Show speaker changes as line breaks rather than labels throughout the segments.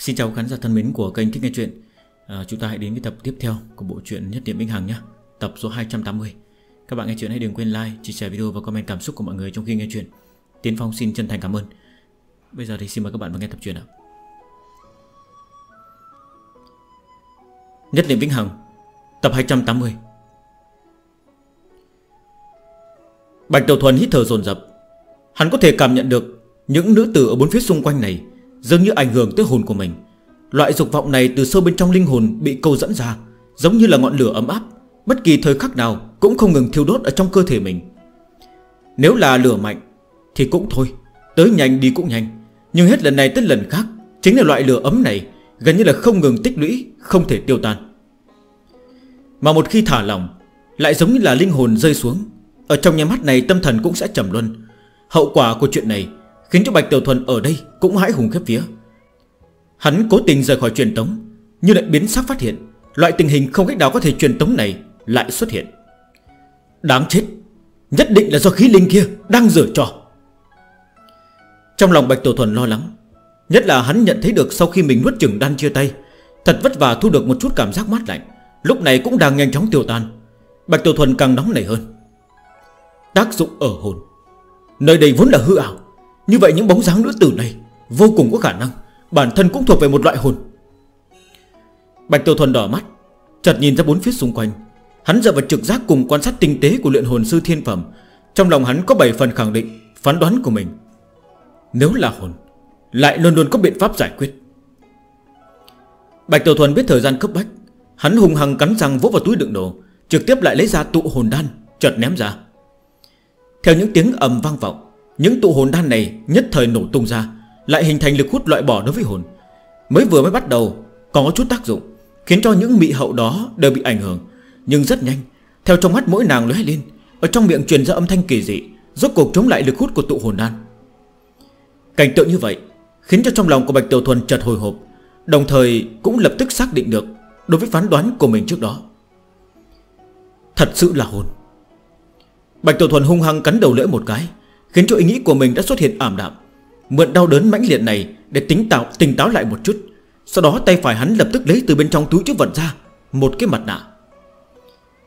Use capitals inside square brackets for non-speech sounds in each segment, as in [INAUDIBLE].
Xin chào khán giả thân mến của kênh Thích Nghe Chuyện. À, Chúng ta hãy đến với tập tiếp theo của bộ truyện Nhất Điểm Vĩnh Hằng nhé. Tập số 280 Các bạn nghe chuyện hãy đừng quên like, chia sẻ video và comment cảm xúc của mọi người trong khi nghe chuyện. Tiến Phong xin chân thành cảm ơn. Bây giờ thì xin mời các bạn vào nghe tập truyện ạ Nhất Điểm Vĩnh Hằng Tập 280 Bạch Đầu Thuần hít thở dồn dập. Hắn có thể cảm nhận được những nữ tử ở bốn phía xung quanh này Dường như ảnh hưởng tới hồn của mình. Loại dục vọng này từ sâu bên trong linh hồn Bị câu dẫn ra, Giống như là ngọn lửa ấm áp. Bất kỳ thời khắc nào cũng không ngừng thiêu đốt ở trong cơ thể mình. Nếu là lửa mạnh, Thì cũng thôi, Tới nhanh đi cũng nhanh. Nhưng hết lần này tới lần khác, Chính là loại lửa ấm này Gần như là không ngừng tích lũy, Không thể tiêu tan. Mà một khi thả lỏng, Lại giống như là linh hồn rơi xuống. Ở trong nhà mắt này, tâm thần cũng sẽ trầm luân. Hậu quả của chuyện này Khiến cho Bạch Tiểu Thuần ở đây cũng hãi hùng khép vía. Hắn cố tình rời khỏi truyền tống, Nhưng lại biến sắc phát hiện, Loại tình hình không cách nào có thể truyền tống này Lại xuất hiện. Đáng chết, Nhất định là do khí linh kia đang rửa trò. Trong lòng Bạch Tiểu Thuần lo lắng, Nhất là hắn nhận thấy được sau khi mình nuốt chừng đan chia tay, Thật vất vả thu được một chút cảm giác mát lạnh, Lúc này cũng đang nhanh chóng tiêu tan. Bạch Tiểu Thuần càng nóng nảy hơn. Tác dụng ở hồn. Nơi đây vốn là hư ảo như vậy những bóng dáng nữ tử này Vô cùng có khả năng Bản thân cũng thuộc về một loại hồn. Bạch Tiêu Thuần đỏ mắt chật nhìn ra bốn phía xung quanh. Hắn dựa vào trực giác cùng quan sát tinh tế của luyện hồn sư thiên phẩm, Trong lòng hắn có 7 phần khẳng định, Phán đoán của mình. Nếu là hồn, Lại luôn luôn có biện pháp giải quyết. Bạch Tiểu Thuần biết thời gian cấp bách, Hắn hùng hằng cắn răng vỗ vào túi đựng đồ, Trực tiếp lại lấy ra tụ hồn đan chật ném ra. Theo những tiếng ầm vang vọng những tụ hồn đan này nhất thời nổ tung ra, Lại hình thành lực hút loại bỏ đối với hồn. Mới vừa mới bắt đầu Còn có chút tác dụng, Khiến cho những mị hậu đó đều bị ảnh hưởng, Nhưng rất nhanh, Theo trong mắt mỗi nàng lóe lên, Ở trong miệng truyền ra âm thanh kỳ dị, Rốt cuộc chống lại lực hút của tụ hồn đan. Cảnh tượng như vậy Khiến cho trong lòng của Bạch Tiểu Thuần chợt hồi hộp, Đồng thời cũng lập tức xác định được Đối với phán đoán của mình trước đó. Thật sự là hồn. Bạch Tiểu Thuần hung hăng cắn đầu lưỡi một cái Khiến cho ý nghĩ của mình đã xuất hiện ảm đạm. Mượn đau đớn mãnh liệt này Để tính tạo tỉnh táo lại một chút. Sau đó tay phải hắn lập tức lấy từ bên trong túi chữ vật ra, Một cái mặt nạ.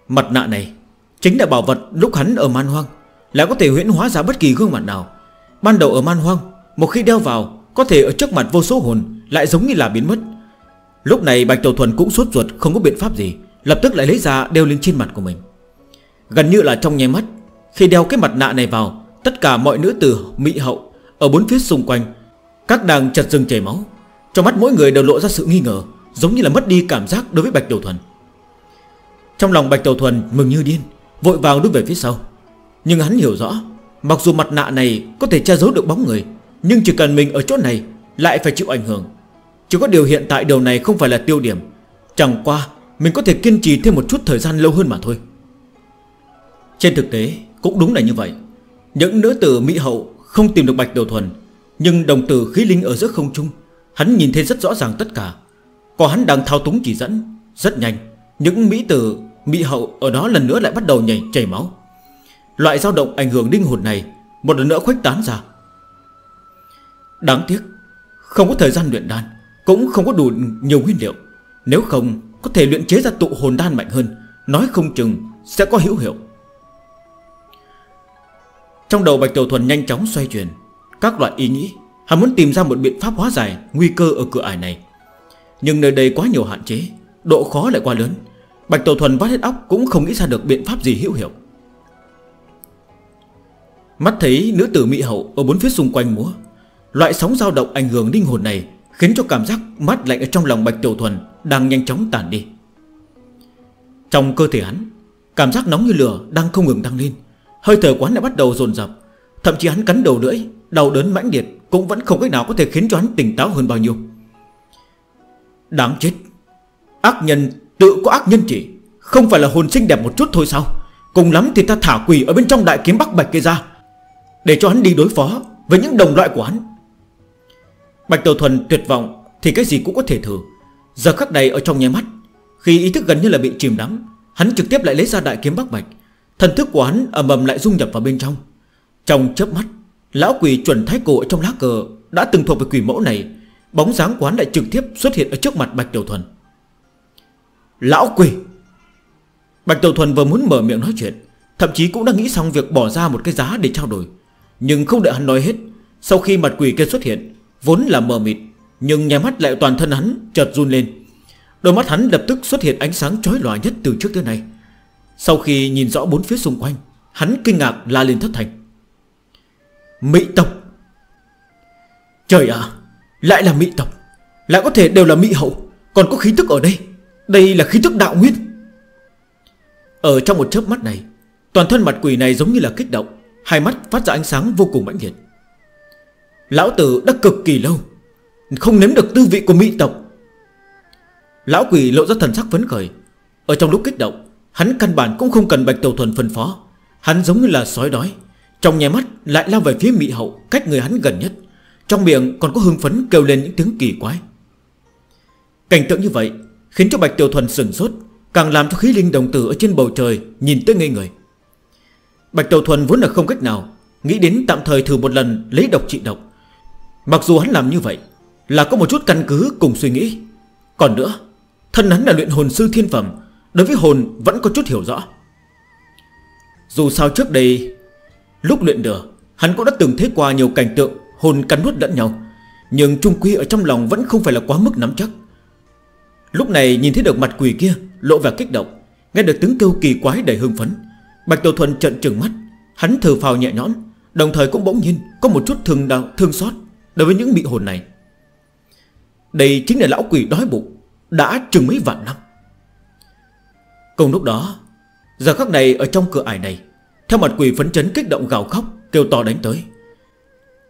Mặt nạ này Chính là bảo vật lúc hắn ở man hoang, Là có thể huyễn hóa ra bất kỳ gương mặt nào. Ban đầu ở man hoang, Một khi đeo vào, Có thể ở trước mặt vô số hồn Lại giống như là biến mất. Lúc này Bạch Tiểu Thuần cũng sốt ruột, không có biện pháp gì, Lập tức lại lấy ra đeo lên trên mặt của mình. Gần như là trong nháy mắt, Khi đeo cái mặt nạ này vào Tất cả mọi nữ tử, mỹ hậu, Ở bốn phía xung quanh, Các đang chật rừng chảy máu. Trong mắt mỗi người đều lộ ra sự nghi ngờ, Giống như là mất đi cảm giác đối với Bạch tiểu Thuần. Trong lòng Bạch tiểu Thuần mừng như điên, Vội vàng đút về phía sau. Nhưng hắn hiểu rõ, Mặc dù mặt nạ này có thể che giấu được bóng người, Nhưng chỉ cần mình ở chỗ này Lại phải chịu ảnh hưởng. Chỉ có điều hiện tại điều này không phải là tiêu điểm, Chẳng qua mình có thể kiên trì thêm một chút thời gian lâu hơn mà thôi. Trên thực tế, cũng đúng là như vậy. Những nữ tử Mỹ Hậu không tìm được Bạch Đầu Thuần, Nhưng đồng tử khí linh ở giữa không trung, Hắn nhìn thấy rất rõ ràng tất cả. Còn hắn đang thao túng chỉ dẫn, Rất nhanh, Những Mỹ tử Mỹ Hậu ở đó lần nữa lại bắt đầu nhảy, chảy máu. Loại dao động ảnh hưởng linh hồn này Một lần nữa khuếch tán ra. Đáng tiếc, Không có thời gian luyện đan, Cũng không có đủ nhiều nguyên liệu. Nếu không, có thể luyện chế ra tụ hồn đan mạnh hơn, Nói không chừng sẽ có hữu hiệu. Trong đầu Bạch Tiểu Thuần nhanh chóng xoay chuyển. Các loại ý nghĩ, Hắn muốn tìm ra một biện pháp hóa giải Nguy cơ ở cửa ải này. Nhưng nơi đây quá nhiều hạn chế, Độ khó lại quá lớn. Bạch Tiểu Thuần vắt hết óc cũng không nghĩ ra được biện pháp gì hữu hiệu. Mắt thấy nữ tử mỹ hậu ở bốn phía xung quanh múa, Loại sóng dao động ảnh hưởng linh hồn này Khiến cho cảm giác mát lạnh ở trong lòng Bạch Tiểu Thuần Đang nhanh chóng tàn đi. Trong cơ thể hắn, Cảm giác nóng như lửa đang không ngừng tăng lên. Hơi thở của hắn lại bắt đầu dồn dập. Thậm chí hắn cắn đầu lưỡi, Đau đớn mãnh liệt, Cũng vẫn không cách nào có thể khiến cho hắn tỉnh táo hơn bao nhiêu. Đáng chết. Ác nhân, tự có ác nhân chỉ. Không phải là hồn sinh đẹp một chút thôi sao? Cùng lắm thì ta thả quỷ ở bên trong đại kiếm Bắc Bạch kia ra, Để cho hắn đi đối phó Với những đồng loại của hắn. Bạch Tiểu Thuần tuyệt vọng, Thì cái gì cũng có thể thử. Giờ khắc này ở trong nháy mắt, Khi ý thức gần như là bị chìm đắm, Hắn trực tiếp lại lấy ra đại kiếm Bắc Bạch. Thần thức của hắn ầm ầm lại dung nhập vào bên trong. Trong chớp mắt, Lão quỷ chuẩn thái cổ ở trong lá cờ Đã từng thuộc về quỷ mẫu này. Bóng dáng quán lại trực tiếp xuất hiện ở trước mặt Bạch Tiểu Thuần. Lão quỷ! Bạch Tiểu Thuần vừa muốn mở miệng nói chuyện, Thậm chí cũng đã nghĩ xong việc bỏ ra một cái giá để trao đổi. Nhưng không đợi hắn nói hết, Sau khi mặt quỷ kia xuất hiện, Vốn là mờ mịt, Nhưng nhà mắt lại toàn thân hắn chợt run lên. Đôi mắt hắn lập tức xuất hiện ánh sáng chói lòa nhất từ trước tới nay. Sau khi nhìn rõ bốn phía xung quanh, Hắn kinh ngạc la lên thất thành. Mỹ tộc. Trời ạ, Lại là Mỹ tộc. Lại có thể đều là Mỹ hậu. Còn có khí tức ở đây. Đây là khí tức đạo nguyên Ở trong một chớp mắt này, Toàn thân mặt quỷ này giống như là kích động. Hai mắt phát ra ánh sáng vô cùng mãnh liệt. Lão tử đã cực kỳ lâu, Không nếm được tư vị của mỹ tộc. Lão quỷ lộ ra thần sắc phấn khởi, Ở trong lúc kích động Hắn căn bản cũng không cần Bạch Tiểu Thuần phân phó. Hắn giống như là sói đói. Trong nhà mắt lại lao về phía mỹ hậu, Cách người hắn gần nhất. Trong miệng còn có hương phấn kêu lên những tiếng kỳ quái. Cảnh tượng như vậy Khiến cho Bạch Tiểu Thuần sửng sốt, Càng làm cho khí linh đồng tử ở trên bầu trời Nhìn tới ngây người. Bạch Tiểu Thuần vốn là không cách nào Nghĩ đến tạm thời thử một lần lấy độc trị độc. Mặc dù hắn làm như vậy Là có một chút căn cứ cùng suy nghĩ. Còn nữa, Thân hắn là luyện hồn sư thiên phẩm Đối với hồn vẫn có chút hiểu rõ. Dù sao trước đây Lúc luyện lửa Hắn cũng đã từng thấy qua nhiều cảnh tượng Hồn cắn nuốt lẫn nhau Nhưng trung quy ở trong lòng vẫn không phải là quá mức nắm chắc. Lúc này nhìn thấy được mặt quỷ kia Lộ vẻ kích động Nghe được tiếng kêu kỳ quái đầy hưng phấn Bạch Tiểu Thuần trận trừng mắt Hắn thở phào nhẹ nhõm Đồng thời cũng bỗng nhiên có một chút thương đau, thương xót Đối với những bị hồn này. Đây chính là lão quỷ đói bụng Đã chừng mấy vạn năm. Cùng lúc đó, Giờ khắc này ở trong cửa ải này, Theo mặt quỷ phấn chấn kích động gào khóc, Kêu to đánh tới.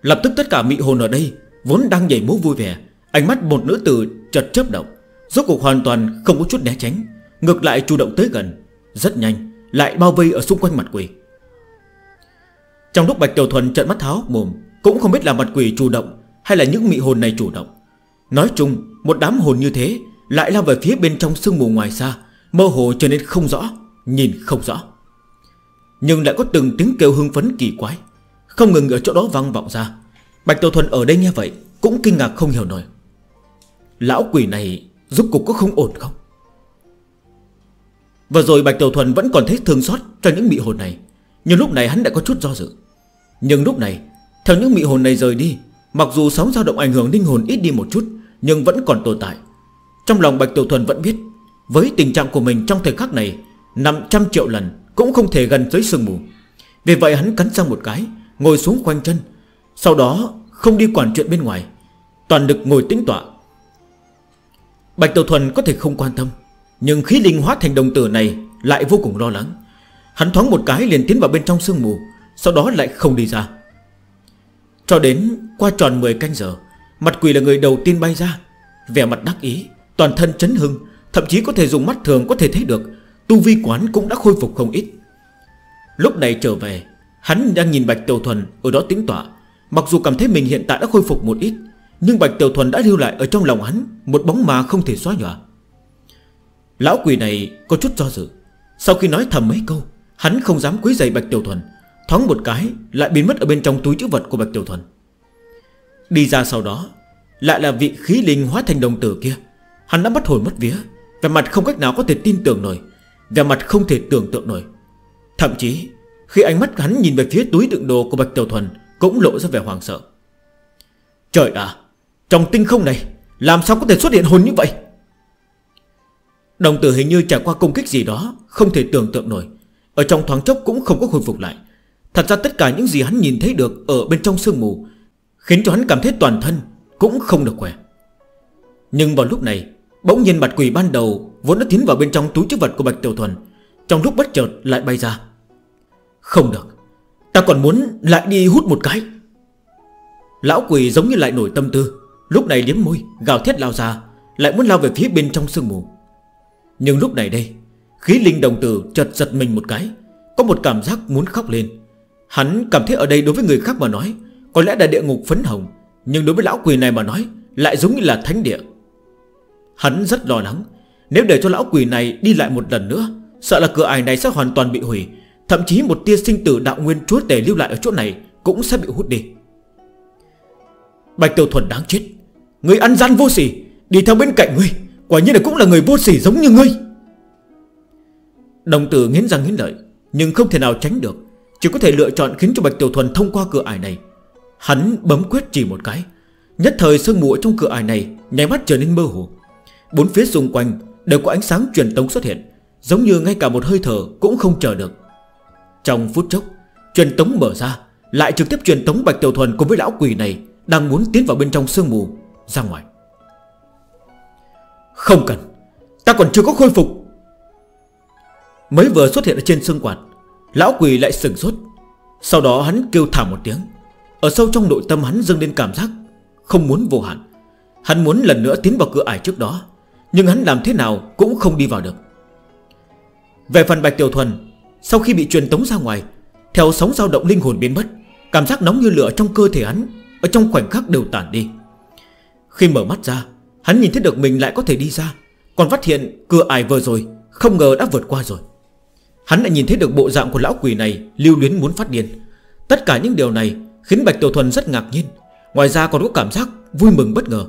Lập tức tất cả mị hồn ở đây Vốn đang nhảy múa vui vẻ, Ánh mắt một nữ tử chật chớp động, Rốt cuộc hoàn toàn không có chút né tránh, Ngược lại chủ động tới gần, Rất nhanh, lại bao vây ở xung quanh mặt quỷ. Trong lúc Bạch Tiểu Thuần trận mắt tháo mồm, Cũng không biết là mặt quỷ chủ động Hay là những mị hồn này chủ động. Nói chung, một đám hồn như thế Lại lao về phía bên trong sương mù ngoài xa Mơ hồ trở nên không rõ, Nhìn không rõ. Nhưng lại có từng tiếng kêu hưng phấn kỳ quái. Không ngừng ở chỗ đó vang vọng ra. Bạch Tổ Thuần ở đây nghe vậy Cũng kinh ngạc không hiểu nổi. Lão quỷ này giúp cục có không ổn không? Và rồi Bạch Tiểu Thuần vẫn còn thấy thương xót Cho những mị hồn này. Nhưng lúc này hắn đã có chút do dự. Nhưng lúc này, Theo những mị hồn này rời đi, Mặc dù sóng dao động ảnh hưởng linh hồn ít đi một chút, Nhưng vẫn còn tồn tại. Trong lòng Bạch Tiểu Thuần vẫn biết với tình trạng của mình trong thời khắc này 500 triệu lần Cũng không thể gần tới sương mù. Vì vậy hắn cắn sang một cái, Ngồi xuống quanh chân, Sau đó không đi quản chuyện bên ngoài, Toàn lực ngồi tĩnh tọa. Bạch Tiểu Thuần có thể không quan tâm, Nhưng khí linh hóa thành đồng tử này Lại vô cùng lo lắng. Hắn thoáng một cái liền tiến vào bên trong sương mù, Sau đó lại không đi ra. Cho đến qua tròn 10 canh giờ, Mặt quỷ là người đầu tiên bay ra, Vẻ mặt đắc ý, Toàn thân chấn hưng Thậm chí có thể dùng mắt thường có thể thấy được. Tu vi quán cũng đã khôi phục không ít. Lúc này trở về, Hắn đang nhìn Bạch Tiểu Thuần ở đó tính tỏa Mặc dù cảm thấy mình hiện tại đã khôi phục một ít, Nhưng Bạch Tiểu Thuần đã lưu lại ở trong lòng hắn Một bóng mà không thể xóa nhòa. Lão quỷ này có chút do dự. Sau khi nói thầm mấy câu, Hắn không dám quấy giày Bạch Tiểu Thuần. Thoáng một cái, lại biến mất ở bên trong túi chữ vật của Bạch Tiểu Thuần. Đi ra sau đó, Lại là vị khí linh hóa thành đồng tử kia. Hắn đã mất hồn mất vía. Về mặt không cách nào có thể tin tưởng nổi. Về mặt không thể tưởng tượng nổi. Thậm chí, khi ánh mắt hắn nhìn về phía túi đựng đồ của Bạch Tiểu Thuần, Cũng lộ ra vẻ hoàng sợ. Trời ạ, Trong tinh không này, Làm sao có thể xuất hiện hồn như vậy? Đồng tử hình như trải qua công kích gì đó, Không thể tưởng tượng nổi. Ở trong thoáng chốc cũng không có hồi phục lại. Thật ra tất cả những gì hắn nhìn thấy được Ở bên trong sương mù, Khiến cho hắn cảm thấy toàn thân Cũng không được khỏe. Nhưng vào lúc này Bỗng nhiên mặt quỷ ban đầu Vốn đã tiến vào bên trong túi chức vật của Bạch Tiểu Thuần. Trong lúc bất chợt lại bay ra. Không được. Ta còn muốn lại đi hút một cái. Lão quỷ giống như lại nổi tâm tư. Lúc này liếm môi, Gào thét lao ra, Lại muốn lao về phía bên trong sương mù. Nhưng lúc này đây, Khí linh đồng tử chợt giật mình một cái, Có một cảm giác muốn khóc lên. Hắn cảm thấy ở đây đối với người khác mà nói, Có lẽ là địa ngục phấn hồng, Nhưng đối với lão quỷ này mà nói, Lại giống như là thánh địa. Hắn rất lo lắng. Nếu để cho lão quỷ này đi lại một lần nữa, Sợ là cửa ải này sẽ hoàn toàn bị hủy. Thậm chí một tia sinh tử đạo nguyên chúa tể lưu lại ở chỗ này Cũng sẽ bị hút đi. Bạch Tiêu Thuần đáng chết. Người ăn gian vô sỉ, Đi theo bên cạnh ngươi, Quả nhiên là cũng là người vô sỉ giống như ngươi. Đồng tử nghiến răng nghiến lợi, Nhưng không thể nào tránh được. Chỉ có thể lựa chọn khiến cho Bạch Tiểu Thuần thông qua cửa ải này. Hắn bấm quyết chỉ một cái. Nhất thời sương mù trong cửa ải này nhảy mắt trở nên mơ hồ. Bốn phía xung quanh đều có ánh sáng truyền tống xuất hiện, Giống như ngay cả một hơi thở cũng không chờ được. Trong phút chốc, Truyền tống mở ra, Lại trực tiếp truyền tống Bạch Tiểu Thuần cùng với lão quỷ này Đang muốn tiến vào bên trong sương mù, Ra ngoài. Không cần, Ta còn chưa có khôi phục. Mới vừa xuất hiện ở trên sương quạt, Lão quỷ lại sừng sốt. Sau đó hắn kêu thả một tiếng. Ở sâu trong nội tâm hắn dâng lên cảm giác Không muốn vô hạn. Hắn muốn lần nữa tiến vào cửa ải trước đó nhưng hắn làm thế nào cũng không đi vào được. Về phần Bạch Tiểu Thuần, Sau khi bị truyền tống ra ngoài, Theo sóng dao động linh hồn biến mất, Cảm giác nóng như lửa trong cơ thể hắn, Ở trong khoảnh khắc đều tản đi. Khi mở mắt ra, Hắn nhìn thấy được mình lại có thể đi ra, Còn phát hiện cửa ải vừa rồi Không ngờ đã vượt qua rồi. Hắn lại nhìn thấy được bộ dạng của lão quỷ này Lưu luyến muốn phát điên. Tất cả những điều này khiến Bạch Tiểu Thuần rất ngạc nhiên, Ngoài ra còn có cảm giác vui mừng bất ngờ.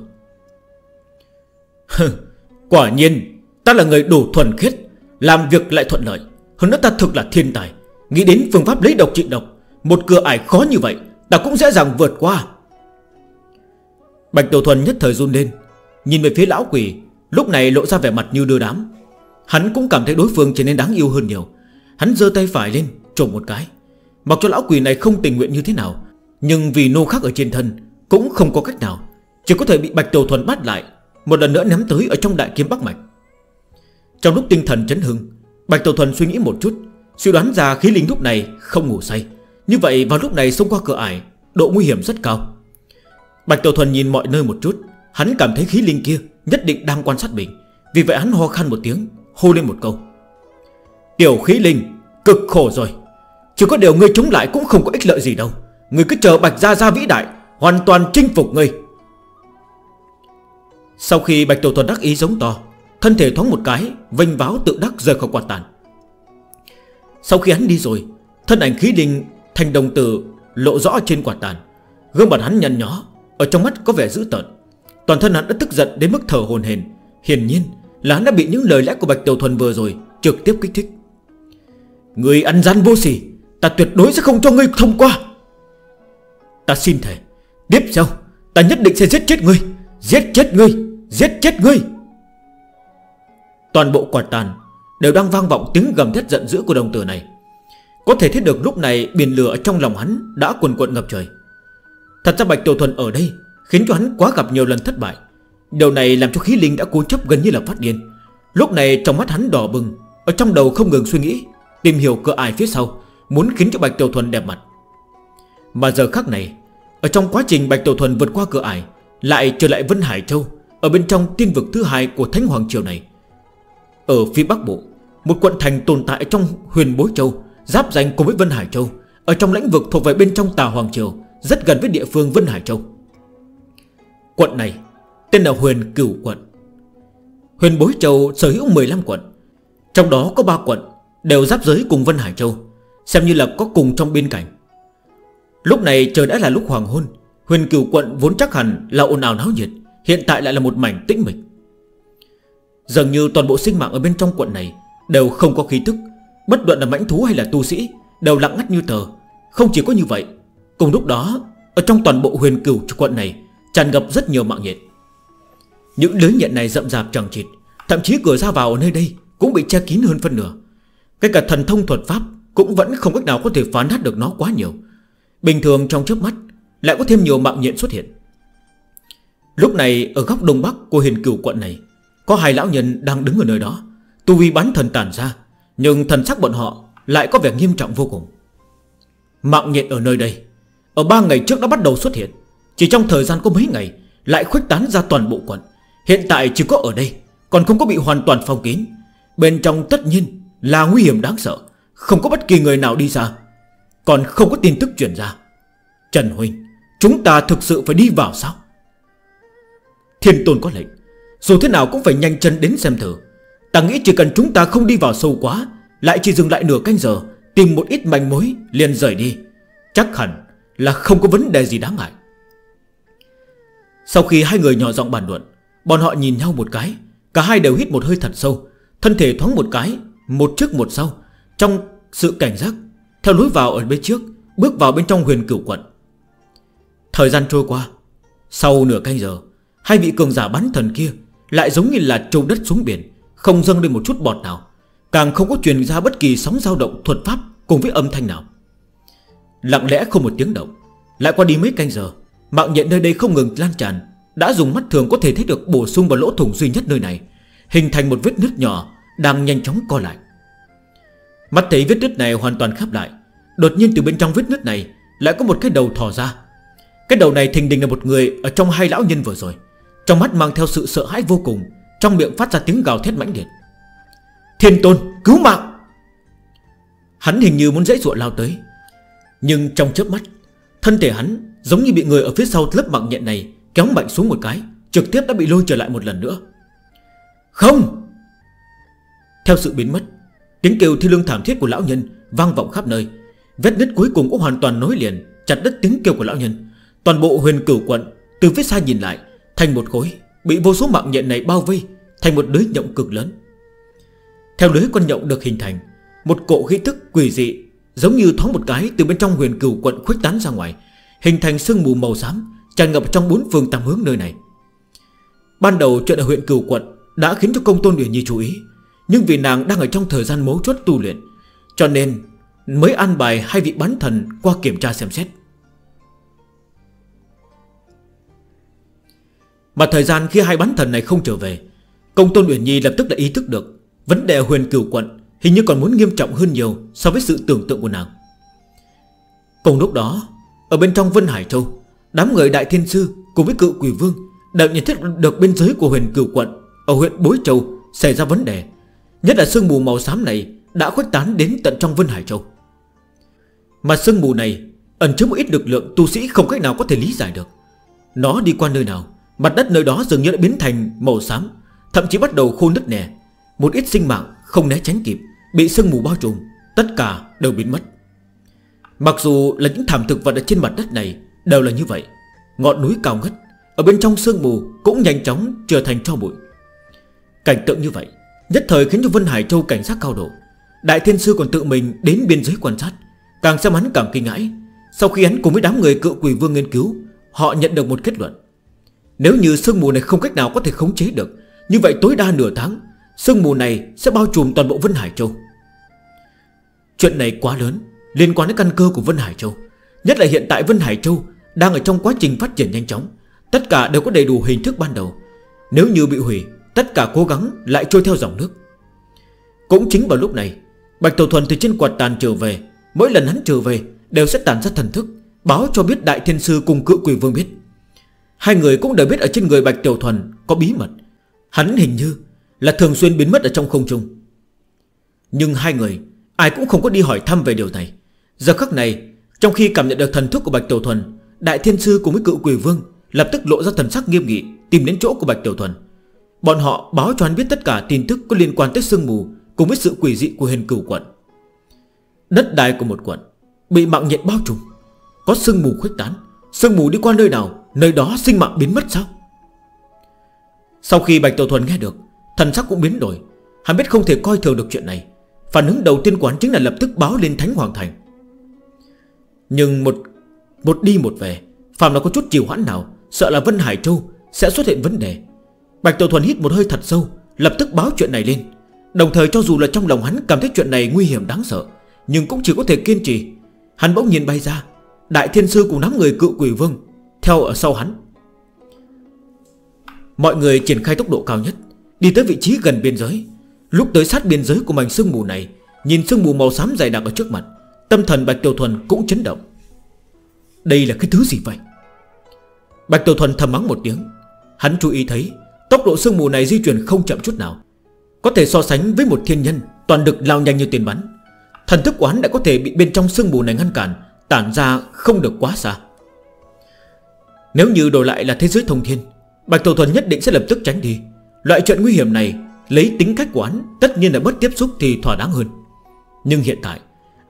[LAUGHS] Quả nhiên, ta là người đủ thuần khiết, Làm việc lại thuận lợi. Hơn nữa ta thực là thiên tài. Nghĩ đến phương pháp lấy độc trị độc, Một cửa ải khó như vậy, Ta cũng dễ dàng vượt qua. Bạch Đầu Thuần nhất thời run lên, Nhìn về phía lão quỷ, Lúc này lộ ra vẻ mặt như đưa đám. Hắn cũng cảm thấy đối phương trở nên đáng yêu hơn nhiều. Hắn dơ tay phải lên trộm một cái. Mặc cho lão quỷ này không tình nguyện như thế nào, Nhưng vì nô khắc ở trên thân, Cũng không có cách nào. Chỉ có thể bị Bạch Đầu Thuần bắt lại một lần nữa ném tới ở trong đại kiếm Bắc Mạch. Trong lúc tinh thần chấn hưng, Bạch Tổ Thuần suy nghĩ một chút, Suy đoán ra khí linh lúc này không ngủ say. Như vậy vào lúc này xông qua cửa ải, Độ nguy hiểm rất cao. Bạch Tổ Thuần nhìn mọi nơi một chút, Hắn cảm thấy khí linh kia nhất định đang quan sát mình. Vì vậy hắn ho khăn một tiếng, Hô lên một câu. Tiểu khí linh, cực khổ rồi. Chỉ có điều ngươi chống lại cũng không có ích lợi gì đâu. Người cứ chờ bạch gia gia vĩ đại, Hoàn toàn chinh phục ngươi. Sau khi Bạch Tiểu Thuần đắc ý giống to, Thân thể thoáng một cái, Vênh váo tự đắc rời khỏi quạt tàn. Sau khi hắn đi rồi, Thân ảnh khí đình thành đồng tử Lộ rõ trên quạt tàn. Gương mặt hắn nhăn nhó, Ở trong mắt có vẻ dữ tợn. Toàn thân hắn đã tức giận đến mức thở hồn hền Hiển nhiên là hắn đã bị những lời lẽ của Bạch Tiểu Thuần vừa rồi Trực tiếp kích thích. Người ăn gian vô sỉ, Ta tuyệt đối sẽ không cho ngươi thông qua. Ta xin thề, Tiếp sau Ta nhất định sẽ giết chết ngươi, Giết chết ngươi. Giết chết ngươi. Toàn bộ quạt tàn Đều đang vang vọng tiếng gầm thét giận dữ của đồng tử này. Có thể thấy được lúc này Biển lửa trong lòng hắn đã cuồn cuộn ngập trời. Thật ra Bạch Tiểu Thuần ở đây Khiến cho hắn quá gặp nhiều lần thất bại. Điều này làm cho khí linh đã cố chấp gần như là phát điên. Lúc này trong mắt hắn đỏ bừng, Ở trong đầu không ngừng suy nghĩ, Tìm hiểu cửa ai phía sau, Muốn khiến cho Bạch Tiểu Thuần đẹp mặt. Mà giờ khác này, Ở trong quá trình Bạch Tiểu Thuần vượt qua cửa ải, Lại trở lại Vân Hải Châu ở bên trong tiên vực thứ hai của Thánh Hoàng Triều này, Ở phía Bắc Bộ, Một quận thành tồn tại trong huyền Bối Châu, Giáp danh cùng với Vân Hải Châu. Ở trong lãnh vực thuộc về bên trong Tà Hoàng Triều, Rất gần với địa phương Vân Hải Châu. Quận này Tên là huyền Cửu Quận. Huyền Bối Châu sở hữu 15 quận, Trong đó có 3 quận Đều giáp giới cùng Vân Hải Châu, Xem như là có cùng trong biên cảnh. Lúc này trời đã là lúc hoàng hôn, Huyền cửu quận vốn chắc hẳn là ồn ào náo nhiệt. Hiện tại lại là một mảnh tĩnh mịch. Dường như toàn bộ sinh mạng ở bên trong quận này Đều không có khí thức, Bất luận là mãnh thú hay là tu sĩ, Đều lặng ngắt như tờ. Không chỉ có như vậy, Cùng lúc đó, Ở trong toàn bộ huyền cửu quận này, Tràn ngập rất nhiều mạng nhện. Những lưới nhện này rậm rạp chẳng chịt, Thậm chí cửa ra vào ở nơi đây Cũng bị che kín hơn phân nửa. Cái cả thần thông thuật pháp Cũng vẫn không cách nào có thể phán hát được nó quá nhiều. Bình thường trong chớp mắt, Lại có thêm nhiều mạng nhện xuất hiện. Lúc này, ở góc đông bắc của hiền cửu quận này, Có hai lão nhân đang đứng ở nơi đó. Tu vi bắn thần tàn ra, Nhưng thần sắc bọn họ lại có vẻ nghiêm trọng vô cùng. Mạng nhiệt ở nơi đây, Ở ba ngày trước đã bắt đầu xuất hiện. Chỉ trong thời gian có mấy ngày, Lại khuếch tán ra toàn bộ quận. Hiện tại chỉ có ở đây, Còn không có bị hoàn toàn phong kín. Bên trong tất nhiên là nguy hiểm đáng sợ, Không có bất kỳ người nào đi ra, Còn không có tin tức chuyển ra. Trần Huynh, Chúng ta thực sự phải đi vào sao? Thiên tôn có lệnh. Dù thế nào cũng phải nhanh chân đến xem thử. Ta nghĩ chỉ cần chúng ta không đi vào sâu quá, Lại chỉ dừng lại nửa canh giờ, Tìm một ít manh mối, liền rời đi. Chắc hẳn là không có vấn đề gì đáng ngại. Sau khi hai người nhỏ giọng bàn luận, Bọn họ nhìn nhau một cái, Cả hai đều hít một hơi thật sâu, Thân thể thoáng một cái, Một trước một sau, Trong sự cảnh giác, Theo lối vào ở bên trước, Bước vào bên trong huyền cửu quận. Thời gian trôi qua, Sau nửa canh giờ Hai vị cường giả bán thần kia Lại giống như là trâu đất xuống biển, Không dâng lên một chút bọt nào, Càng không có truyền ra bất kỳ sóng dao động thuật pháp Cùng với âm thanh nào. Lặng lẽ không một tiếng động, Lại qua đi mấy canh giờ, Mạng nhện nơi đây không ngừng lan tràn, Đã dùng mắt thường có thể thấy được bổ sung vào lỗ thủng duy nhất nơi này, Hình thành một vết nứt nhỏ Đang nhanh chóng co lại. Mắt thấy vết nứt này hoàn toàn khép lại, Đột nhiên từ bên trong vết nứt này Lại có một cái đầu thò ra. Cái đầu này thình đình là một người Ở trong hai lão nhân vừa rồi. Trong mắt mang theo sự sợ hãi vô cùng, Trong miệng phát ra tiếng gào thét mãnh liệt. Thiên tôn, cứu mạng! Hắn hình như muốn dễ dụa lao tới, Nhưng trong chớp mắt, Thân thể hắn giống như bị người ở phía sau lớp mạng nhện này Kéo mạnh xuống một cái, Trực tiếp đã bị lôi trở lại một lần nữa. Không! Theo sự biến mất, Tiếng kêu thi lương thảm thiết của lão nhân Vang vọng khắp nơi. Vết nứt cuối cùng cũng hoàn toàn nối liền, Chặt đứt tiếng kêu của lão nhân. Toàn bộ huyền cửu quận, Từ phía xa nhìn lại Thành một khối Bị vô số mạng nhện này bao vây Thành một lưới nhộng cực lớn. Theo lưới con nhộng được hình thành, Một cỗ khí thức quỷ dị Giống như thoáng một cái từ bên trong huyền cửu quận khuếch tán ra ngoài, Hình thành sương mù màu xám Tràn ngập trong bốn phương tam hướng nơi này. Ban đầu chuyện ở huyện cửu quận Đã khiến cho công tôn Uyển Nhi chú ý, Nhưng vì nàng đang ở trong thời gian mấu chốt tu luyện, Cho nên mới an bài hai vị bán thần qua kiểm tra xem xét. Mà thời gian khi hai bán thần này không trở về, Công tôn Uyển Nhi lập tức đã ý thức được Vấn đề huyền cửu quận Hình như còn muốn nghiêm trọng hơn nhiều So với sự tưởng tượng của nàng. Cùng lúc đó, Ở bên trong Vân Hải Châu, Đám người Đại Thiên Sư cùng với cựu quỷ vương Đều nhận thức được bên dưới của huyền cửu quận Ở huyện Bối Châu xảy ra vấn đề, Nhất là sương mù màu xám này Đã khuếch tán đến tận trong Vân Hải Châu. Mà sương mù này Ẩn chứa một ít lực lượng tu sĩ không cách nào có thể lý giải được. Nó đi qua nơi nào? Mặt đất nơi đó dường như đã biến thành màu xám, Thậm chí bắt đầu khô nứt nẻ Một ít sinh mạng không né tránh kịp, Bị sương mù bao trùm, Tất cả đều biến mất. Mặc dù là những thảm thực vật ở trên mặt đất này Đều là như vậy, Ngọn núi cao ngất Ở bên trong sương mù cũng nhanh chóng trở thành cho bụi. Cảnh tượng như vậy Nhất thời khiến cho Vân Hải Châu cảnh giác cao độ. Đại Thiên Sư còn tự mình đến biên giới quan sát, Càng xem hắn càng kinh ngãi Sau khi hắn cùng với đám người cự quỷ vương nghiên cứu, Họ nhận được một kết luận. Nếu như sương mù này không cách nào có thể khống chế được, Như vậy tối đa nửa tháng, Sương mù này sẽ bao trùm toàn bộ Vân Hải Châu. Chuyện này quá lớn, Liên quan đến căn cơ của Vân Hải Châu. Nhất là hiện tại Vân Hải Châu Đang ở trong quá trình phát triển nhanh chóng. Tất cả đều có đầy đủ hình thức ban đầu. Nếu như bị hủy, Tất cả cố gắng lại trôi theo dòng nước. Cũng chính vào lúc này, Bạch Tổ Thuần từ trên quạt tàn trở về. Mỗi lần hắn trở về, đều sẽ tàn ra thần thức, Báo cho biết Đại Thiên Sư cùng cự quỷ vương biết. Hai người cũng đều biết ở trên người Bạch Tiểu Thuần Có bí mật. Hắn hình như là thường xuyên biến mất ở trong không trung. Nhưng hai người, Ai cũng không có đi hỏi thăm về điều này. Giờ khắc này, Trong khi cảm nhận được thần thức của Bạch Tiểu Thuần, Đại Thiên Sư cùng với cựu quỷ vương Lập tức lộ ra thần sắc nghiêm nghị, Tìm đến chỗ của Bạch Tiểu Thuần. Bọn họ báo cho hắn biết tất cả tin tức có liên quan tới sương mù Cùng với sự quỷ dị của hình cửu quận. Đất đai của một quận Bị mạng nhện bao trùm. Có sương mù khuếch tán. Sương mù đi qua nơi nào Nơi đó sinh mạng biến mất sao? Sau khi Bạch Tiểu Thuần nghe được, Thần sắc cũng biến đổi. Hắn biết không thể coi thường được chuyện này. Phản ứng đầu tiên quán chính là lập tức báo lên Thánh Hoàng Thành. Nhưng một một đi một về Phạm là có chút chiều hoãn nào, Sợ là Vân Hải Châu sẽ xuất hiện vấn đề. Bạch Tiểu Thuần hít một hơi thật sâu, Lập tức báo chuyện này lên. Đồng thời cho dù là trong lòng hắn cảm thấy chuyện này nguy hiểm đáng sợ, Nhưng cũng chỉ có thể kiên trì. Hắn bỗng nhìn bay ra. Đại Thiên Sư cùng đám người cựu quỷ vương theo ở sau hắn. Mọi người triển khai tốc độ cao nhất, Đi tới vị trí gần biên giới. Lúc tới sát biên giới của mảnh sương mù này, Nhìn sương mù màu xám dày đặc ở trước mặt, Tâm thần Bạch Tiểu Thuần cũng chấn động. Đây là cái thứ gì vậy? Bạch Tiểu Thuần thầm mắng một tiếng. Hắn chú ý thấy, Tốc độ sương mù này di chuyển không chậm chút nào. Có thể so sánh với một thiên nhân, Toàn lực lao nhanh như tiền bắn. Thần thức của hắn đã có thể bị bên trong sương mù này ngăn cản, Tản ra không được quá xa. Nếu như đổi lại là thế giới thông thiên Bạch Tổ Thuần nhất định sẽ lập tức tránh đi. Loại chuyện nguy hiểm này Lấy tính cách của hắn, Tất nhiên là bất tiếp xúc thì thỏa đáng hơn. Nhưng hiện tại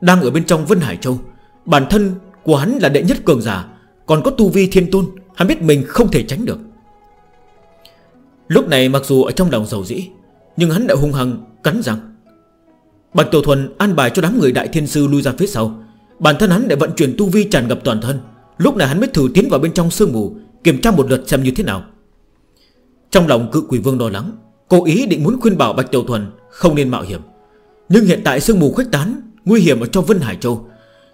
Đang ở bên trong Vân Hải Châu Bản thân của hắn là đệ nhất cường giả Còn có tu vi thiên tôn Hắn biết mình không thể tránh được. Lúc này mặc dù ở trong lòng giàu dĩ Nhưng hắn đã hung hăng cắn răng. Bạch Tổ Thuần an bài cho đám người đại thiên sư lui ra phía sau. Bản thân hắn để vận chuyển tu vi tràn ngập toàn thân Lúc này hắn mới thử tiến vào bên trong sương mù, Kiểm tra một lượt xem như thế nào. Trong lòng cự quỷ vương lo lắng, Cố ý định muốn khuyên bảo Bạch Tiểu Thuần Không nên mạo hiểm. Nhưng hiện tại sương mù khuếch tán, Nguy hiểm ở trong Vân Hải Châu.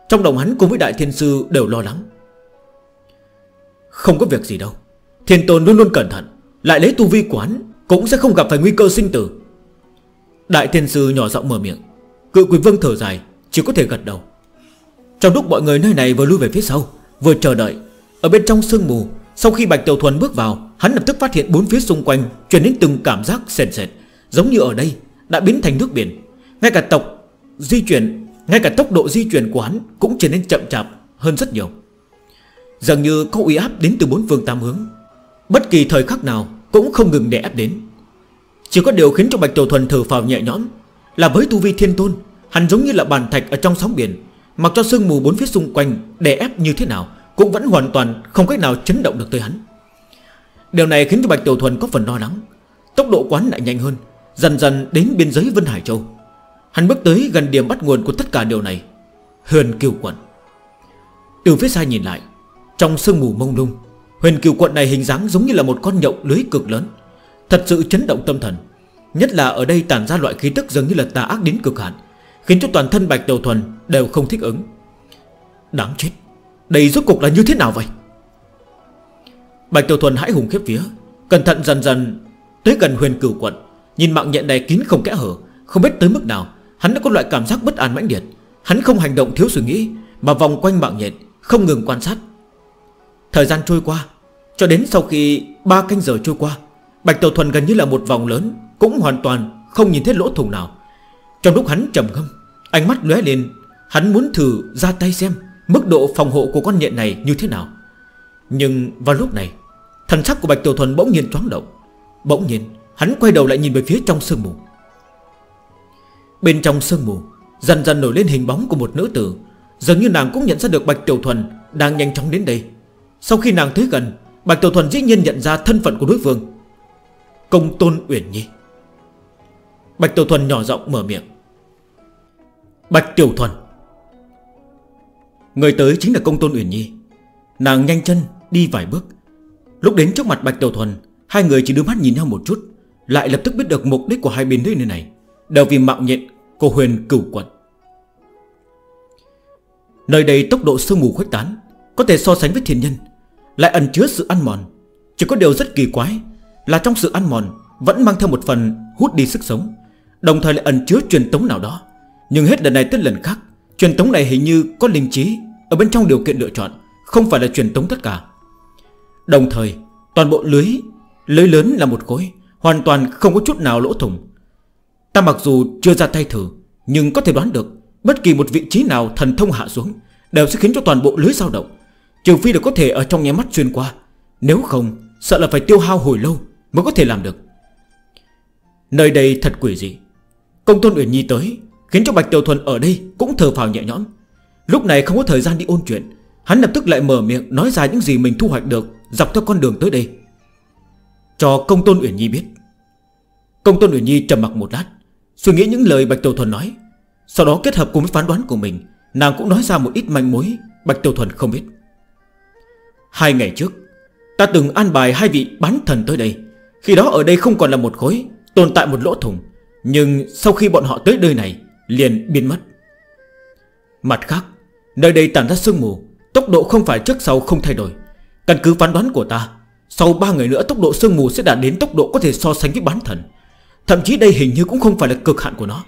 Trong lòng hắn cùng với Đại Thiên Sư đều lo lắng. Không có việc gì đâu. Thiên Tôn luôn luôn cẩn thận, Lại lấy tu vi quán, Cũng sẽ không gặp phải nguy cơ sinh tử. Đại Thiên Sư nhỏ giọng mở miệng, Cự quỷ vương thở dài, Chỉ có thể gật đầu. Trong lúc mọi người nơi này vừa lui về phía sau Vừa chờ đợi. Ở bên trong sương mù, Sau khi Bạch Tiểu Thuần bước vào, Hắn lập tức phát hiện bốn phía xung quanh Chuyển đến từng cảm giác sền sệt, Giống như ở đây Đã biến thành nước biển. Ngay cả tộc di chuyển, Ngay cả tốc độ di chuyển của hắn Cũng trở nên chậm chạp hơn rất nhiều. Dường như có uy áp đến từ bốn phương tam hướng. Bất kỳ thời khắc nào Cũng không ngừng để ép đến. Chỉ có điều khiến cho Bạch Tiểu Thuần thở phào nhẹ nhõm Là với tu vi thiên tôn, Hắn giống như là bàn thạch ở trong sóng biển Mặc cho sương mù bốn phía xung quanh Đè ép như thế nào Cũng vẫn hoàn toàn không cách nào chấn động được tới hắn. Điều này khiến cho Bạch Tiểu Thuần có phần lo lắng. Tốc độ quán lại nhanh hơn, Dần dần đến biên giới Vân Hải Châu. Hắn bước tới gần điểm bắt nguồn của tất cả điều này. Huyền Kiều Quận. Từ phía xa nhìn lại, Trong sương mù mông lung, Huyền Kiều Quận này hình dáng giống như là một con nhộng lưới cực lớn. Thật sự chấn động tâm thần, Nhất là ở đây tản ra loại khí tức dường như là tà ác đến cực hạn. Khiến cho toàn thân Bạch Tiểu Thuần đều không thích ứng. Đáng chết, Đây rốt cuộc là như thế nào vậy? Bạch Tiểu Thuần hãy hùng khiếp vía, Cẩn thận dần dần Tới gần huyền cửu quận, Nhìn mạng nhện này kín không kẽ hở, Không biết tới mức nào, Hắn đã có loại cảm giác bất an mãnh liệt. Hắn không hành động thiếu suy nghĩ, Mà vòng quanh mạng nhện, Không ngừng quan sát. Thời gian trôi qua, Cho đến sau khi 3 canh giờ trôi qua, Bạch Tiểu Thuần gần như là một vòng lớn, Cũng hoàn toàn không nhìn thấy lỗ thủng nào. Trong lúc hắn trầm ngâm Ánh mắt lóe lên, Hắn muốn thử ra tay xem Mức độ phòng hộ của con nhện này như thế nào. Nhưng vào lúc này, Thần sắc của Bạch Tiểu Thuần bỗng nhiên choáng động. Bỗng nhiên, hắn quay đầu lại nhìn về phía trong sương mù. Bên trong sương mù, Dần dần nổi lên hình bóng của một nữ tử. Dường như nàng cũng nhận ra được Bạch Tiểu Thuần Đang nhanh chóng đến đây. Sau khi nàng tới gần, Bạch Tiểu Thuần dĩ nhiên nhận ra thân phận của đối phương. Công Tôn Uyển Nhi. Bạch Tiểu Thuần nhỏ giọng mở miệng. Bạch Tiểu Thuần. Người tới chính là công tôn Uyển Nhi. Nàng nhanh chân đi vài bước. Lúc đến trước mặt Bạch Tiểu Thuần, Hai người chỉ đưa mắt nhìn nhau một chút, Lại lập tức biết được mục đích của hai bên nơi này, Đều vì mạo nhện của huyền cửu quận. Nơi đây tốc độ sương mù khuếch tán, Có thể so sánh với thiên nhân, Lại ẩn chứa sự ăn mòn. Chỉ có điều rất kỳ quái Là trong sự ăn mòn vẫn mang theo một phần hút đi sức sống, Đồng thời lại ẩn chứa truyền tống nào đó. Nhưng hết lần này tới lần khác, Truyền tống này hình như có linh trí Ở bên trong điều kiện lựa chọn, Không phải là truyền tống tất cả. Đồng thời, toàn bộ lưới Lưới lớn là một khối, Hoàn toàn không có chút nào lỗ thủng. Ta mặc dù chưa ra tay thử, Nhưng có thể đoán được, Bất kỳ một vị trí nào thần thông hạ xuống Đều sẽ khiến cho toàn bộ lưới dao động, Trừ phi được có thể ở trong nhé mắt xuyên qua. Nếu không, sợ là phải tiêu hao hồi lâu Mới có thể làm được. Nơi đây thật quỷ dị. Công tôn Uyển Nhi tới Khiến cho Bạch Tiểu Thuần ở đây cũng thở phào nhẹ nhõm. Lúc này không có thời gian đi ôn chuyện, Hắn lập tức lại mở miệng nói ra những gì mình thu hoạch được, Dọc theo con đường tới đây. Cho công tôn Uyển Nhi biết. Công tôn Uyển Nhi trầm mặc một lát, Suy nghĩ những lời Bạch Tiểu Thuần nói. Sau đó kết hợp cùng với phán đoán của mình, Nàng cũng nói ra một ít manh mối Bạch Tiểu Thuần không biết. Hai ngày trước, Ta từng an bài hai vị bán thần tới đây. Khi đó ở đây không còn là một khối, Tồn tại một lỗ thủng. Nhưng sau khi bọn họ tới nơi này liền biến mất. Mặt khác, Nơi đây tản ra sương mù, Tốc độ không phải trước sau không thay đổi. Căn cứ phán đoán của ta, Sau 3 ngày nữa tốc độ sương mù sẽ đạt đến tốc độ có thể so sánh với bán thần. Thậm chí đây hình như cũng không phải là cực hạn của nó.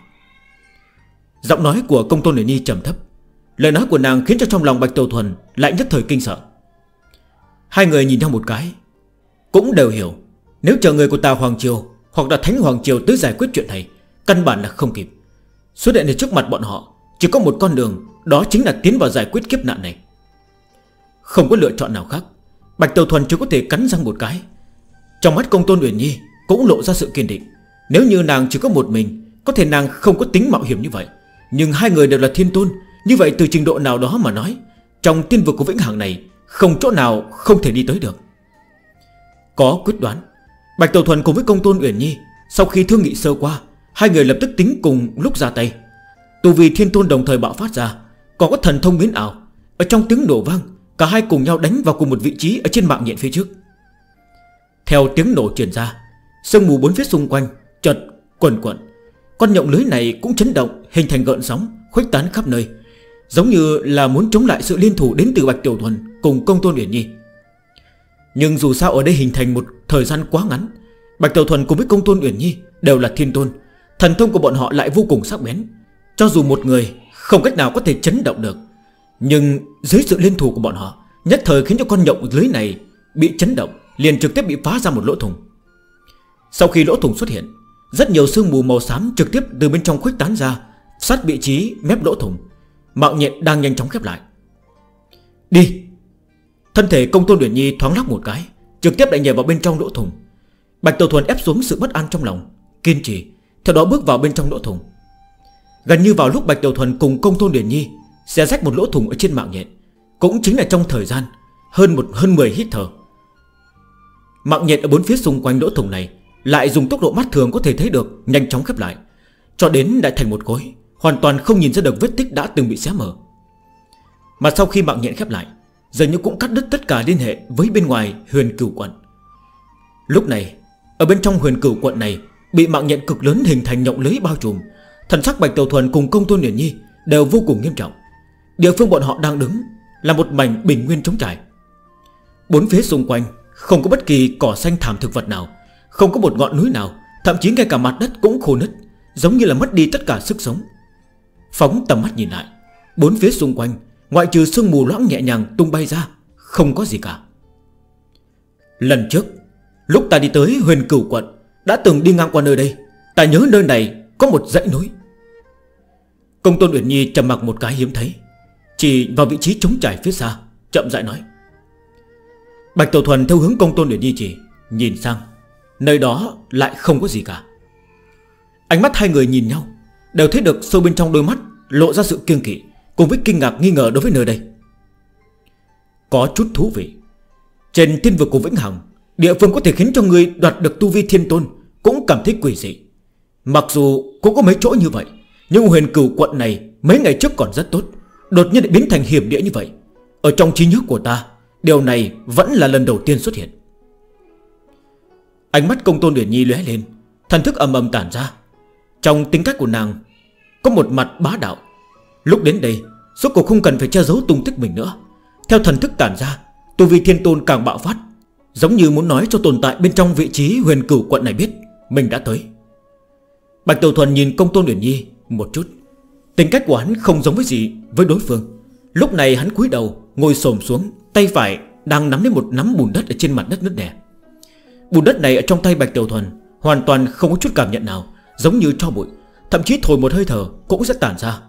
Giọng nói của công tôn Lê Nhi trầm thấp. Lời nói của nàng khiến cho trong lòng Bạch Tiểu Thuần Lại nhất thời kinh sợ. Hai người nhìn nhau một cái, Cũng đều hiểu, Nếu chờ người của ta Hoàng Triều Hoặc là Thánh Hoàng Triều tới giải quyết chuyện này, Căn bản là không kịp. Xuất hiện ở trước mặt bọn họ, Chỉ có một con đường, Đó chính là tiến vào giải quyết kiếp nạn này. Không có lựa chọn nào khác, Bạch Tiểu Thuần chỉ có thể cắn răng một cái. Trong mắt công tôn Uyển Nhi Cũng lộ ra sự kiên định. Nếu như nàng chỉ có một mình, Có thể nàng không có tính mạo hiểm như vậy. Nhưng hai người đều là thiên tôn, Như vậy từ trình độ nào đó mà nói, Trong tiên vực của Vĩnh Hằng này, Không chỗ nào không thể đi tới được. Có quyết đoán, Bạch Tiểu Thuần cùng với công tôn Uyển Nhi, Sau khi thương nghị sơ qua Hai người lập tức tính cùng lúc ra tay. Tù vì thiên tôn đồng thời bạo phát ra, Còn có thần thông biến ảo. Ở trong tiếng nổ vang, Cả hai cùng nhau đánh vào cùng một vị trí ở trên mạng nhện phía trước. Theo tiếng nổ truyền ra, Sương mù bốn phía xung quanh Chật quần quần Con nhộng lưới này cũng chấn động, Hình thành gợn sóng, khuếch tán khắp nơi. Giống như là muốn chống lại sự liên thủ đến từ Bạch Tiểu Thuần Cùng công tôn Uyển Nhi. Nhưng dù sao ở đây hình thành một thời gian quá ngắn, Bạch Tiểu Thuần cùng với công tôn Uyển Nhi Đều là thiên tôn. Thần thông của bọn họ lại vô cùng sắc bén. Cho dù một người không cách nào có thể chấn động được, Nhưng dưới sự liên thủ của bọn họ, Nhất thời khiến cho con nhộng lưới này Bị chấn động, Liền trực tiếp bị phá ra một lỗ thùng Sau khi lỗ thùng xuất hiện, Rất nhiều sương mù màu xám trực tiếp từ bên trong khuếch tán ra, Sát vị trí mép lỗ thùng Mạo nhiệt đang nhanh chóng khép lại. Đi! Thân thể công tôn luyện Nhi thoáng lắc một cái, Trực tiếp lại nhảy vào bên trong lỗ thùng Bạch Tổ Thuần ép xuống sự bất an trong lòng, Kiên trì. Theo đó bước vào bên trong lỗ thùng Gần như vào lúc Bạch Đầu Thuần cùng Công thôn Điển Nhi Xe rách một lỗ thùng ở trên mạng nhện, Cũng chính là trong thời gian Hơn một, hơn 10 hít thở. Mạng nhện ở bốn phía xung quanh lỗ thùng này Lại dùng tốc độ mắt thường có thể thấy được Nhanh chóng khép lại, Cho đến đã thành một khối, Hoàn toàn không nhìn ra được vết tích đã từng bị xé mở. Mà sau khi mạng nhện khép lại, Dường như cũng cắt đứt tất cả liên hệ Với bên ngoài huyền cửu quận. Lúc này, Ở bên trong huyền cửu quận này Bị mạng nhện cực lớn hình thành nhộng lưới bao trùm, Thần sắc Bạch Tiểu Thuần cùng công tôn Nguyễn Nhi Đều vô cùng nghiêm trọng. Địa phương bọn họ đang đứng Là một mảnh bình nguyên trống trải. Bốn phía xung quanh Không có bất kỳ cỏ xanh thảm thực vật nào, Không có một ngọn núi nào, Thậm chí ngay cả mặt đất cũng khô nứt, Giống như là mất đi tất cả sức sống. Phóng tầm mắt nhìn lại, Bốn phía xung quanh, Ngoại trừ sương mù loãng nhẹ nhàng tung bay ra, Không có gì cả. Lần trước, Lúc ta đi tới huyền cửu quận đã từng đi ngang qua nơi đây, Ta nhớ nơi này có một dãy núi. Công tôn Uyển Nhi trầm mặc một cái hiếm thấy, Chỉ vào vị trí trống trải phía xa, Chậm dại nói. Bạch Tiểu Thuần theo hướng công tôn Uyển Nhi chỉ, Nhìn sang, Nơi đó lại không có gì cả. Ánh mắt hai người nhìn nhau, Đều thấy được sâu bên trong đôi mắt Lộ ra sự kiêng kỵ, Cùng với kinh ngạc nghi ngờ đối với nơi đây. Có chút thú vị, Trên thiên vực của Vĩnh Hằng Địa phương có thể khiến cho người đoạt được tu vi thiên tôn Cũng cảm thấy quỷ dị. Mặc dù cũng có mấy chỗ như vậy, Nhưng huyền cửu quận này mấy ngày trước còn rất tốt, Đột nhiên lại biến thành hiểm địa như vậy. Ở trong trí nhớ của ta, Điều này vẫn là lần đầu tiên xuất hiện. Ánh mắt công tôn điển Nhi lóe lên, Thần thức ầm ầm tản ra. Trong tính cách của nàng, Có một mặt bá đạo. Lúc đến đây, Suốt cuộc không cần phải che giấu tung tích mình nữa. Theo thần thức tản ra, Tu vi thiên tôn càng bạo phát Giống như muốn nói cho tồn tại bên trong vị trí huyền cửu quận này biết, Mình đã tới. Bạch Tiểu Thuần nhìn công tôn Uyển Nhi một chút. Tính cách của hắn không giống với gì với đối phương. Lúc này hắn cúi đầu, ngồi xổm xuống, Tay phải đang nắm lấy một nắm bùn đất ở trên mặt đất nước đè. Bùn đất này ở trong tay Bạch Tiểu Thuần Hoàn toàn không có chút cảm nhận nào, Giống như cho bụi. Thậm chí thổi một hơi thở cũng sẽ tản ra.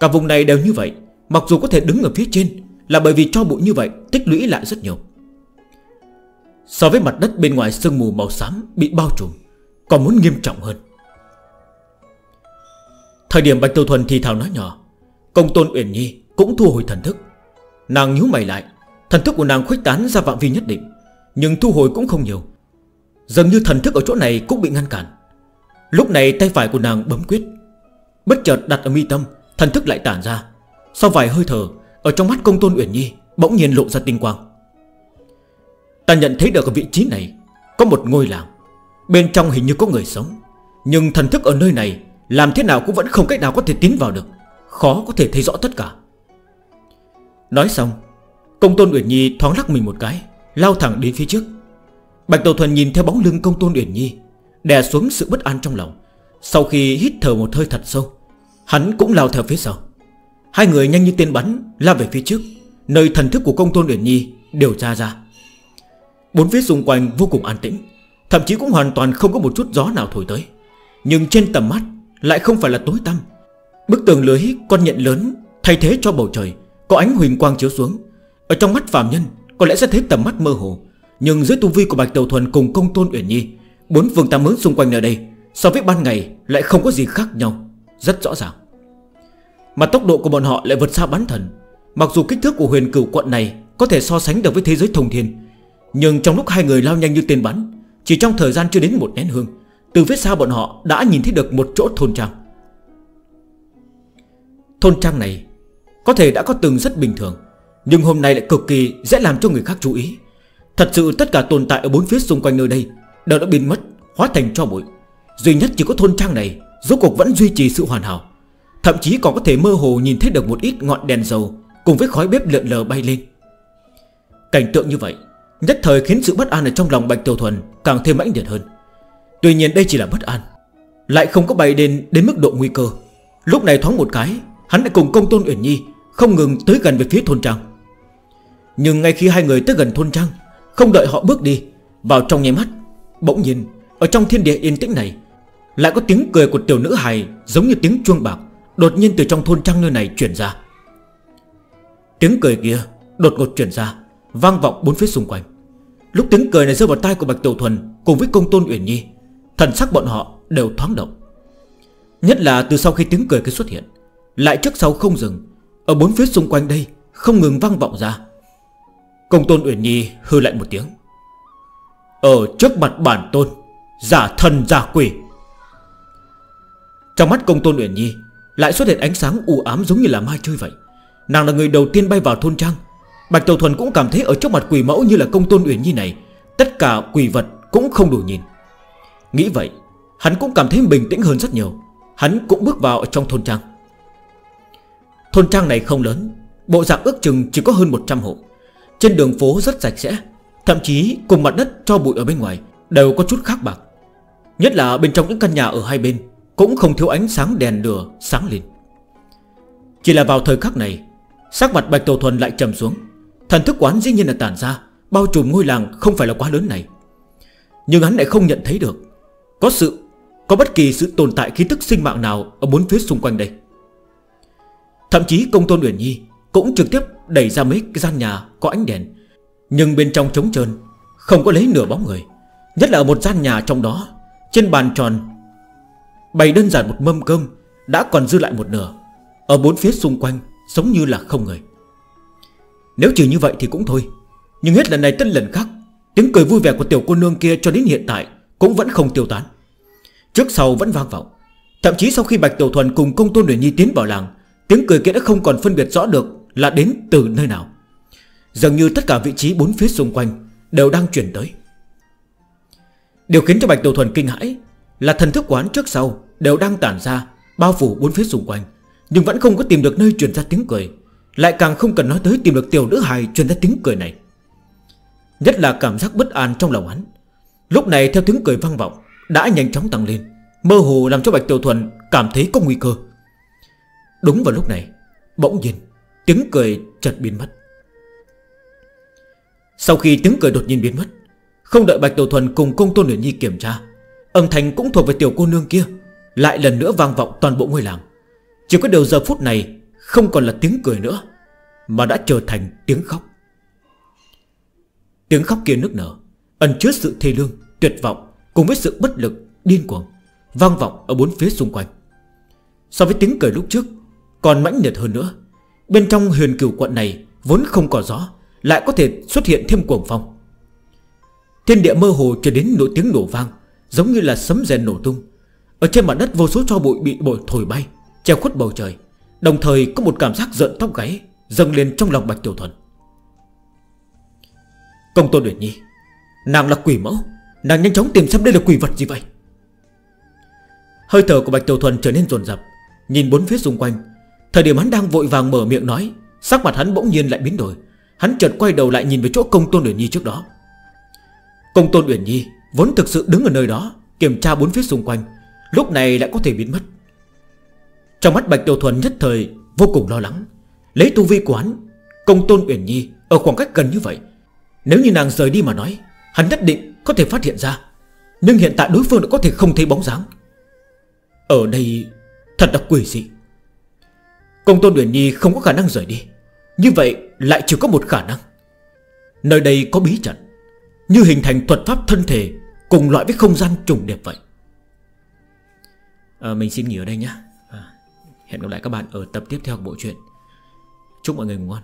Cả vùng này đều như vậy, Mặc dù có thể đứng ở phía trên, Là bởi vì cho bụi như vậy, tích lũy lại rất nhiều. So với mặt đất bên ngoài sương mù màu xám Bị bao trùm, Còn muốn nghiêm trọng hơn. Thời điểm Bạch Tiêu Thuần thì thảo nói nhỏ, Công tôn Uyển Nhi cũng thu hồi thần thức. Nàng nhú mày lại, Thần thức của nàng khuếch tán ra phạm vi nhất định, Nhưng thu hồi cũng không nhiều. Dường như thần thức ở chỗ này cũng bị ngăn cản. Lúc này tay phải của nàng bấm quyết. Bất chợt đặt ở mi tâm, Thần thức lại tản ra. Sau vài hơi thở, Ở trong mắt công tôn Uyển Nhi Bỗng nhiên lộ ra tinh quang. Ta nhận thấy được ở vị trí này, Có một ngôi làng. Bên trong hình như có người sống. Nhưng thần thức ở nơi này, Làm thế nào cũng vẫn không cách nào có thể tiến vào được. Khó có thể thấy rõ tất cả. Nói xong, Công tôn Uyển Nhi thoáng lắc mình một cái, Lao thẳng đến phía trước. Bạch Đầu Thuần nhìn theo bóng lưng công tôn Uyển Nhi, Đè xuống sự bất an trong lòng. Sau khi hít thở một hơi thật sâu, Hắn cũng lao theo phía sau. Hai người nhanh như tên bắn, Lao về phía trước. Nơi thần thức của công tôn Uyển Nhi điều tra ra. Bốn phía xung quanh vô cùng an tĩnh, Thậm chí cũng hoàn toàn không có một chút gió nào thổi tới. Nhưng trên tầm mắt Lại không phải là tối tăm. Bức tường lưới con nhện lớn Thay thế cho bầu trời, Có ánh huỳnh quang chiếu xuống. Ở trong mắt phàm nhân, Có lẽ sẽ thấy tầm mắt mơ hồ, Nhưng dưới tu vi của Bạch Tàu Thuần cùng công tôn Uyển Nhi, Bốn vương tam mướn xung quanh nơi đây, So với ban ngày lại không có gì khác nhau, Rất rõ ràng. Mà tốc độ của bọn họ lại vượt xa bán thần, Mặc dù kích thước của huyền cửu quận này Có thể so sánh được với thế giới thông thiên nhưng trong lúc hai người lao nhanh như tên bắn, Chỉ trong thời gian chưa đến một nén hương, Từ phía xa bọn họ đã nhìn thấy được một chỗ thôn trang. Thôn trang này Có thể đã có từng rất bình thường, Nhưng hôm nay lại cực kỳ dễ làm cho người khác chú ý. Thật sự tất cả tồn tại ở bốn phía xung quanh nơi đây Đều đã biến mất, Hóa thành cho bụi. Duy nhất chỉ có thôn trang này, Rốt cuộc vẫn duy trì sự hoàn hảo. Thậm chí còn có thể mơ hồ nhìn thấy được một ít ngọn đèn dầu Cùng với khói bếp lượn lờ bay lên. Cảnh tượng như vậy Nhất thời khiến sự bất an ở trong lòng Bạch Tiểu Thuần Càng thêm mãnh liệt hơn. Tuy nhiên đây chỉ là bất an, Lại không có bay đến đến mức độ nguy cơ. Lúc này thoáng một cái, Hắn lại cùng công tôn Uyển Nhi Không ngừng tới gần về phía thôn trang. Nhưng ngay khi hai người tới gần thôn trang, Không đợi họ bước đi, Vào trong nháy mắt, Bỗng nhiên, Ở trong thiên địa yên tĩnh này, Lại có tiếng cười của tiểu nữ hài Giống như tiếng chuông bạc Đột nhiên từ trong thôn trang nơi này truyền ra. Tiếng cười kia đột ngột truyền ra. Vang vọng bốn phía xung quanh. Lúc tiếng cười này rơi vào tai của Bạch Tiểu Thuần Cùng với công tôn Uyển Nhi, Thần sắc bọn họ đều thoáng động. Nhất là từ sau khi tiếng cười kia xuất hiện, Lại trước sau không dừng, Ở bốn phía xung quanh đây Không ngừng vang vọng ra. Công tôn Uyển Nhi hư lạnh một tiếng. Ở trước mặt bản tôn, Giả thần giả quỷ. Trong mắt công tôn Uyển Nhi Lại xuất hiện ánh sáng u ám giống như là ma chơi vậy. Nàng là người đầu tiên bay vào thôn trang Bạch Tiểu Thuần cũng cảm thấy ở trước mặt quỷ mẫu như là công tôn Uyển như này, Tất cả quỷ vật cũng không đủ nhìn. Nghĩ vậy, Hắn cũng cảm thấy bình tĩnh hơn rất nhiều. Hắn cũng bước vào trong thôn trang. Thôn trang này không lớn, Bộ dạng ước chừng chỉ có hơn 100 hộ. Trên đường phố rất sạch sẽ, Thậm chí cùng mặt đất cho bụi ở bên ngoài Đều có chút khác bạc. Nhất là bên trong những căn nhà ở hai bên Cũng không thiếu ánh sáng đèn lửa sáng lên. Chỉ là vào thời khắc này, Sắc mặt Bạch Tổ Thuần lại trầm xuống. Thần thức quán dĩ nhiên là tản ra, Bao trùm ngôi làng không phải là quá lớn này. Nhưng hắn lại không nhận thấy được, Có sự, Có bất kỳ sự tồn tại khí tức sinh mạng nào Ở bốn phía xung quanh đây. Thậm chí công tôn Uyển Nhi Cũng trực tiếp đẩy ra mấy gian nhà Có ánh đèn, Nhưng bên trong trống trơn, Không có lấy nửa bóng người. Nhất là ở một gian nhà trong đó, Trên bàn tròn Bày đơn giản một mâm cơm Đã còn dư lại một nửa. Ở bốn phía xung quanh Sống như là không người. Nếu chỉ như vậy thì cũng thôi. Nhưng hết lần này tân lần khác, Tiếng cười vui vẻ của tiểu cô nương kia cho đến hiện tại Cũng vẫn không tiêu tán. Trước sau vẫn vang vọng. Thậm chí sau khi Bạch Tiểu Thuần cùng công tôn Nguyễn Nhi tiến vào làng, Tiếng cười kia đã không còn phân biệt rõ được Là đến từ nơi nào. Dường như tất cả vị trí bốn phía xung quanh Đều đang chuyển tới. Điều khiến cho Bạch Tiểu Thuần kinh hãi Là thần thức quán trước sau Đều đang tản ra, Bao phủ bốn phía xung quanh, Nhưng vẫn không có tìm được nơi truyền ra tiếng cười. Lại càng không cần nói tới tìm được tiểu nữ hài Chuyên ra tiếng cười này. Nhất là cảm giác bất an trong lòng hắn. Lúc này theo tiếng cười vang vọng, Đã nhanh chóng tăng lên, Mơ hồ làm cho Bạch Tiểu Thuần cảm thấy có nguy cơ. Đúng vào lúc này, Bỗng nhiên, tiếng cười chợt biến mất. Sau khi tiếng cười đột nhiên biến mất, Không đợi Bạch Tiểu Thuần cùng công tôn Nguyễn Nhi kiểm tra, Âm thanh cũng thuộc về tiểu cô nương kia Lại lần nữa vang vọng toàn bộ ngôi làng. Chỉ có điều giờ phút này không còn là tiếng cười nữa Mà đã trở thành tiếng khóc. Tiếng khóc kia nước nở Ẩn chứa sự thê lương, tuyệt vọng Cùng với sự bất lực, điên cuồng Vang vọng ở bốn phía xung quanh. So với tiếng cười lúc trước Còn mãnh liệt hơn nữa. Bên trong huyền cửu quận này Vốn không có gió Lại có thể xuất hiện thêm cuồng phong. Thiên địa mơ hồ trở đến nỗi tiếng nổ vang Giống như là sấm rèn nổ tung. Ở trên mặt đất vô số cho bụi bị bội thổi bay treo khuất bầu trời. Đồng thời có một cảm giác giận tóc gáy Dâng lên trong lòng Bạch Tiểu Thuần. Công Tôn Uyển Nhi, Nàng là quỷ mẫu, Nàng nhanh chóng tìm xem đây là quỷ vật gì vậy. Hơi thở của Bạch Tiểu Thuần trở nên dồn dập, Nhìn bốn phía xung quanh. Thời điểm hắn đang vội vàng mở miệng nói, Sắc mặt hắn bỗng nhiên lại biến đổi. Hắn chợt quay đầu lại nhìn về chỗ công tôn Uyển Nhi trước đó. Công tôn Uyển Nhi Vốn thực sự đứng ở nơi đó, Kiểm tra bốn phía xung quanh, Lúc này lại có thể biến mất. Trong mắt Bạch Tiểu Thuần nhất thời vô cùng lo lắng. Lấy tu vi quán Công tôn Uyển Nhi ở khoảng cách gần như vậy Nếu như nàng rời đi mà nói Hắn nhất định có thể phát hiện ra. Nhưng hiện tại đối phương đã có thể không thấy bóng dáng. Ở đây Thật là quỷ dị. Công tôn Uyển Nhi không có khả năng rời đi. Như vậy lại chỉ có một khả năng. Nơi đây có bí trận Như hình thành thuật pháp thân thể Cùng loại với không gian trùng đẹp vậy. À, Mình xin nghỉ ở đây nhé Hẹn gặp lại các bạn ở tập tiếp theo của bộ truyện. Chúc mọi người ngủ ngon.